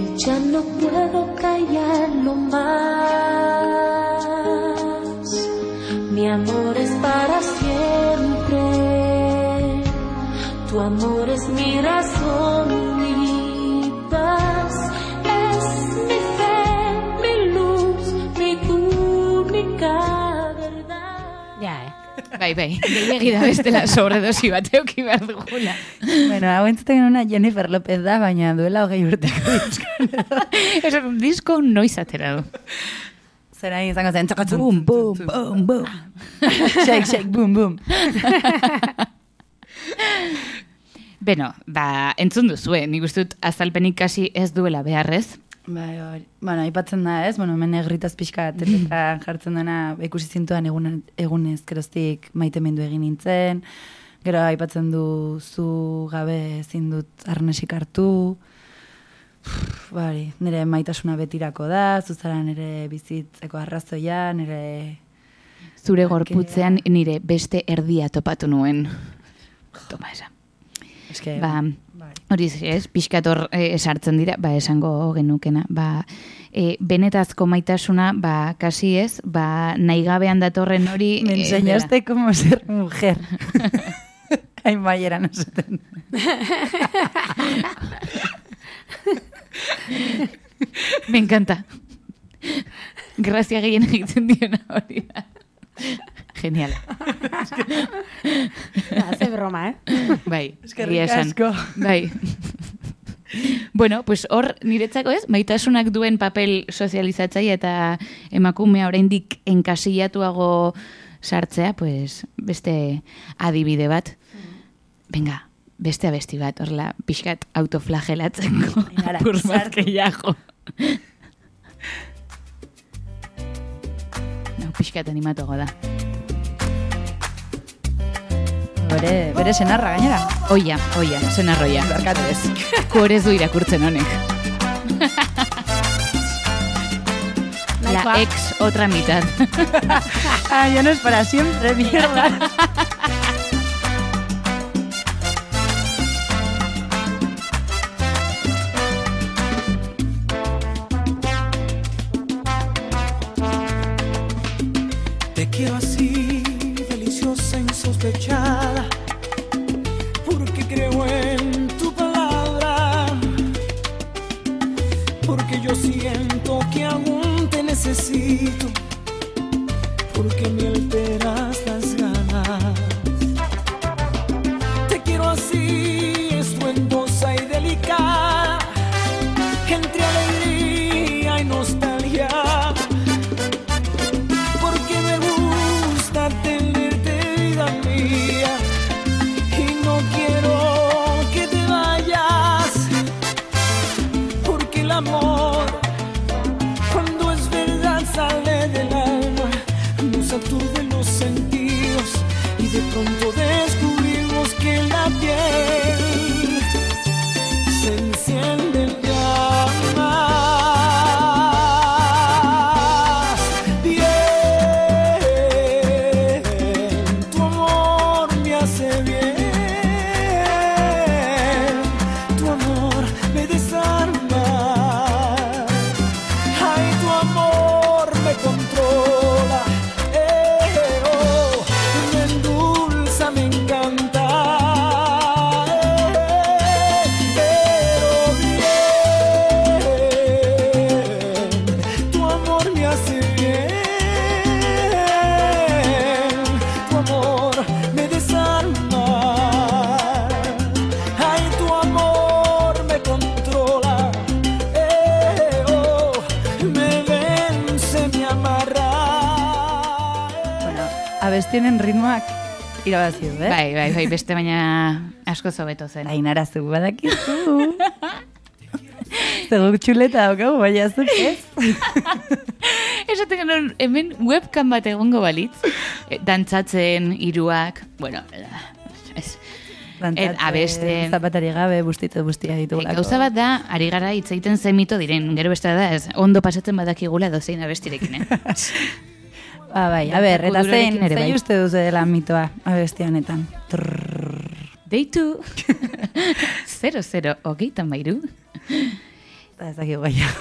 y ya no puedo callarlo más. Mi amor es para siempre, tu amor es mi razón, mi paz, es mi fe, mi luz, mi única verdad. Ja, eh? Bai, bai, gehiagi da bestela sobredosi bat euki behar dugula. Bueno, hau entzuten genuna Jennifer Lopez da, baina duela hogei urteko. Ez un disko noiz atera du. Zera izango zen, txakatzen, boom, boom, boom, boom. shake, shake, boom, boom. Beno, ba, entzun duzue, nik uste dut azalpenik kasi ez duela beharrez. Hori. Bueno, aipatzen da, ez? Bueno, hemen negritaz pixka teletan jartzen dena ikusi zintuan egun, egunez geroztik maite mindu egin nintzen. Gero aipatzen du zu gabe ezin dut arnesik hartu. Bari, nire maitasuna betirako da, zuzara nire bizitzeko arrazoia, nire... Zure gorputzean nire beste erdia topatu nuen. Toma esan. Eske, Ba, bai. hori ez, pixkator e, esartzen dira, ba, esango genukena. Ba, e, benetazko maitasuna, ba, kasi ez, ba, nahi gabean datorren hori... Me e, enseñaste cómo ser mujer. Hain baiera nosaten. dela. Me encanta. Grazia gehien egiten diona hori da. Genial. Ja, ze broma, eh? Bai, Eskerrik asko. Bai. bueno, pues hor niretzako ez, maitasunak duen papel sozializatzaile eta emakumea oraindik enkasillatuago sartzea, pues beste adibide bat. Venga, beste abesti bat, horla, pixkat autoflagelatzeko. Apur bat sartu. gehiago. no, pixkat animatuago da. Bere, bere senarra gainera. Oia, oia, senarroia. Barkatu ez. Korez du irakurtzen honek. La ex otra mitad. Ah, ya no es para siempre, mierda. abestienen ritmoak irabazi du, eh? Bai, bai, bai, beste baina asko zobeto zen. Ainara zu badakizu. Zego txuleta daukagu, baina zuk ez. Esaten genuen, hemen webcam bat egongo balitz, eh, dantzatzen, hiruak, bueno, ez. Dantzatzen, abesten. Zapatari gabe, bustitu guztia ditugulako. Gauza bat da, ari gara hitz egiten zemito diren, gero beste da, ez, ondo pasatzen badakigula dozein abestirekin, eh? Ba, bai, a ber, eta zein, ere, zein bai. uste duzu dela mitoa abesti honetan. Deitu, 00, hogeita mairu. Eta ez dakik gaia.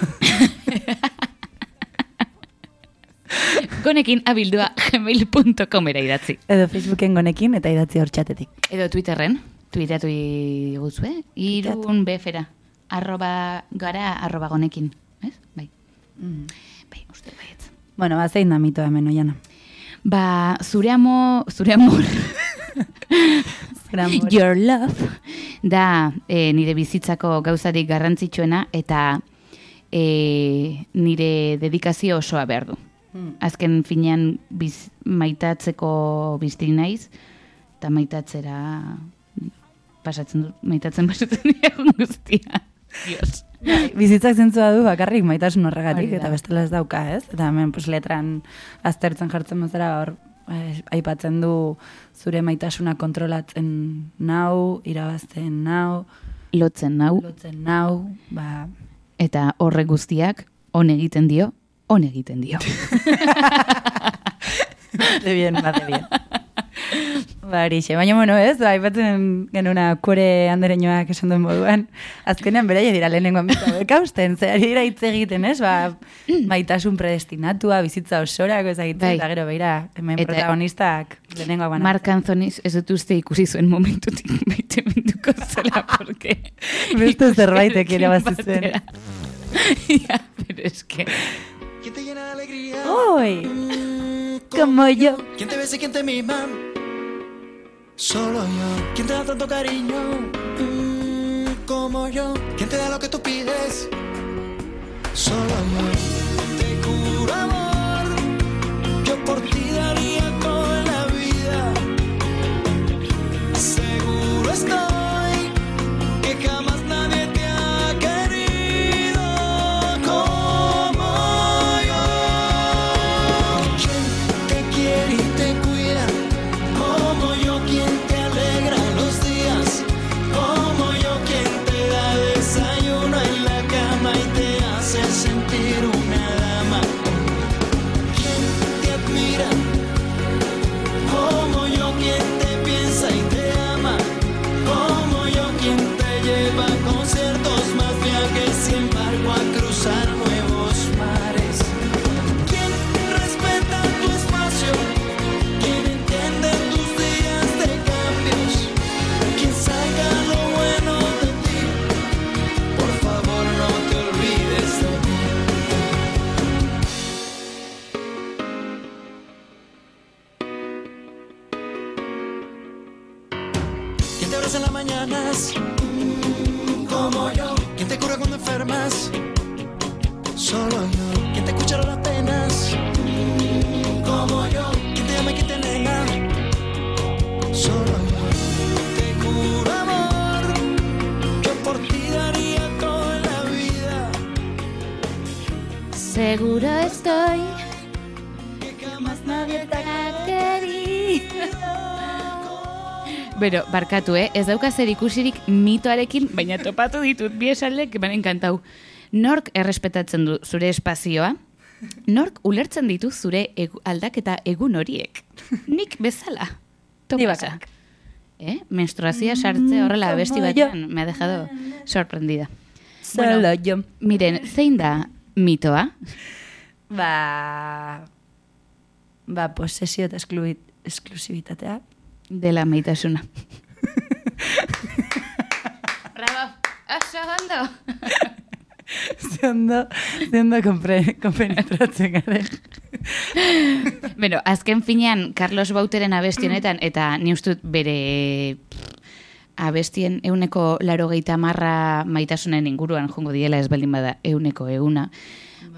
Gonekin abildua gmail.com era idatzi. Edo Facebooken gonekin eta idatzi hor txatetik. Edo Twitterren, twitatu iguzue, irun befera, arroba gara arroba gonekin, ez? Bai, Mm. Bueno, ba, zein da mitoa hemen oiana. Ba, zure amo, zure amor, Zure amor. your love, da e, nire bizitzako gauzarik garrantzitsuena eta e, nire dedikazio osoa behar du. Mm. Azken finean biz, maitatzeko bizti naiz, eta maitatzera pasatzen dut, maitatzen pasatzen dira guztia. Dios. Bizitzak zentzua du bakarrik maitasun horregatik, eta bestela ez dauka, ez? Eta hemen pues, letran aztertzen jartzen bazara hor eh, aipatzen du zure maitasuna kontrolatzen nau, irabazten nau, Lotzen nau, lotzen nau, ba, eta horrek guztiak on egiten dio, on egiten dio. de bien, ba, de bien. Ba, horixe. Baina, bueno, ez, ba, aipatzen genuna kore andereñoak esan duen moduan, azkenean beraia dira lehenengoan bita bekausten, zer ari dira hitz egiten, ez, ba, maitasun predestinatua, bizitza osorako ezagitzen, Bai. eta gero beira, hemen Eta- protagonistak lehenengoak bana. Mark Anthony ez dut uste ikusi zuen momentutik maite minduko zela, porque... Beste zerbaitek zuen. batera. ja, pero es que... ¿Quién te llena de alegría? ¡Uy! Como yo. ¿Quién te besa y quién te mima? Solo yo. ¿Quién te da tanto cariño? Mm, como yo. ¿Quién te da lo que tú pides? Solo yo. Te juro amor, yo por ti Bero, barkatu, eh? Ez dauka zer ikusirik mitoarekin, baina topatu ditut bi esaldek, baina enkantau. Nork errespetatzen du zure espazioa? Nork ulertzen ditu zure egu, aldaketa egun horiek? Nik bezala. Topasa. Eh? Menstruazioa sartze horrela como besti yo. batean, me ha dejado sorprendida. Solo yo. Miren, zein da mitoa? Ba... Ba, posesio eta esklu- esklusibitatea. Dela maitasuna. Bravo. Oso ondo. Ze ondo, ze ondo konpre- konpenetratzen garen. Bueno, azken finean, Carlos Bauteren abesti honetan, eta ni ustut bere abestien euneko laro marra maitasunen inguruan jongo diela ez baldin bada euneko euna.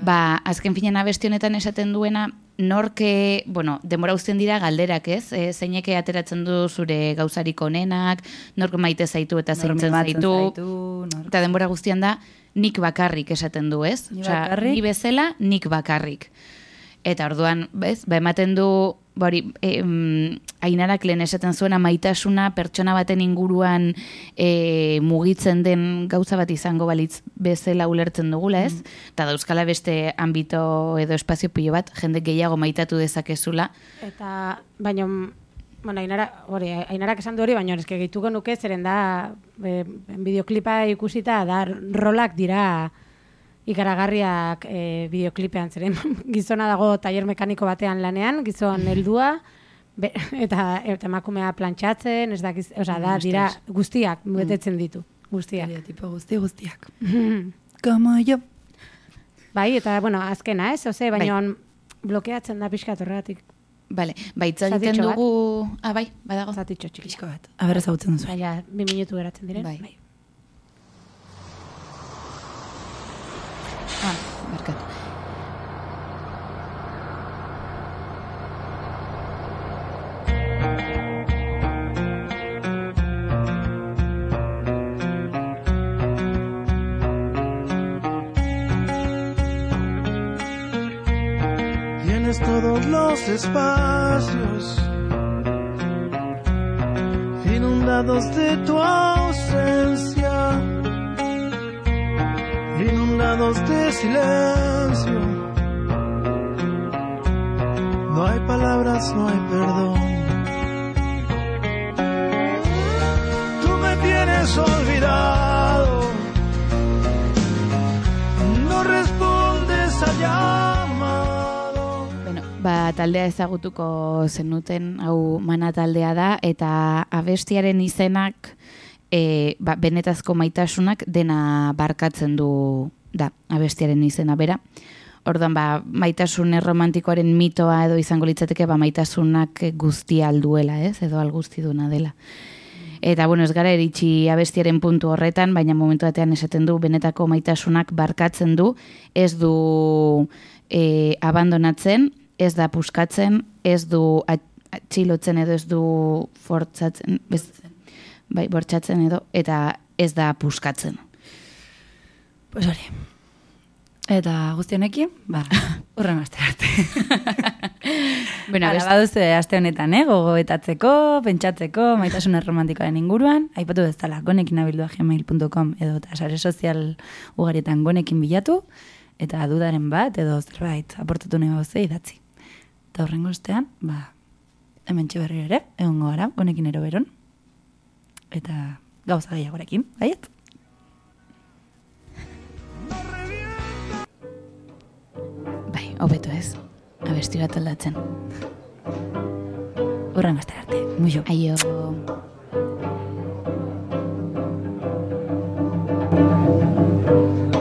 Ba, azken finean abesti honetan esaten duena, norke, bueno, demora uzten dira galderak ez, e, zeineke ateratzen du zure gauzarik onenak, nork maite zaitu eta zeintzen zaitu, zaitu, nor- eta denbora guztian da, nik bakarrik esaten du ez, Ni bakarrik? ni bezala, nik bakarrik. Eta orduan, bez, ba, ematen du, bori, em, ainarak lehen esaten zuena maitasuna pertsona baten inguruan e, mugitzen den gauza bat izango balitz bezala ulertzen dugula, ez? Eta dauzkala beste ambito edo espazio pilo bat, jende gehiago maitatu dezakezula. Eta, baina, bueno, ainara, hori, ainarak esan du hori, baina eske gehituko nuke, zeren da, e, bideoklipa ikusita, da, rolak dira ikaragarriak e, bideoklipean, zeren gizona dago tailer mekaniko batean lanean, gizon heldua, be, eta, eta emakumea plantxatzen, ez dakiz, osea, da, dira guztiak, betetzen ditu, guztiak. Tipo guzti guztiak. Como yo. Bai, eta, bueno, azkena, ez? Ose, Bai. baina blokeatzen da pixkat horregatik. Bale, baitza egiten dugu... Ah, bai, badago. Zatitxo txiki. Pixko bat. Aber ezagutzen duzu. Baina, bi minutu geratzen diren. Bai. Ah, Tienes todos los espacios inundados de tu ausencia, inundados de silencio. No hay palabras, no hay perdón. Tú me tienes olvidado, no respondes a llamado. Bueno, ba, taldea ezagutuko zenuten, hau mana taldea da, eta abestiaren izenak, e, ba, benetazko maitasunak dena barkatzen du da, abestiaren izena bera. Ordan ba, maitasun erromantikoaren mitoa edo izango litzateke ba, maitasunak guztia alduela, ez? Edo alguztiduna dela. Eta bueno, ez gara eritxi abestiaren puntu horretan, baina momentu batean esaten du benetako maitasunak barkatzen du, ez du e, abandonatzen, ez da puskatzen, ez du at- atxilotzen edo ez du fortzatzen, ez, bai, bortxatzen edo, eta ez da puskatzen. Pues hori. Eta guztionekin, ba, urren aste arte. Bueno, Hala, best- baduzu aste honetan, eh, gogoetatzeko, pentsatzeko, maitasun erromantikoaren inguruan, aipatu bezala, gonekin abildua gmail.com edo eta sare sozial ugarietan gonekin bilatu, eta dudaren bat, edo zerbait, aportatu nahi bauze idatzi. Eta horrengo ostean, ba, hemen berri ere, egongo gara, gonekin ero beron, eta gauza gehiagorekin, baiet? Bai, hobeto ez, abesti bat aldatzen. Urren aste arte, muixo. Aio. Thank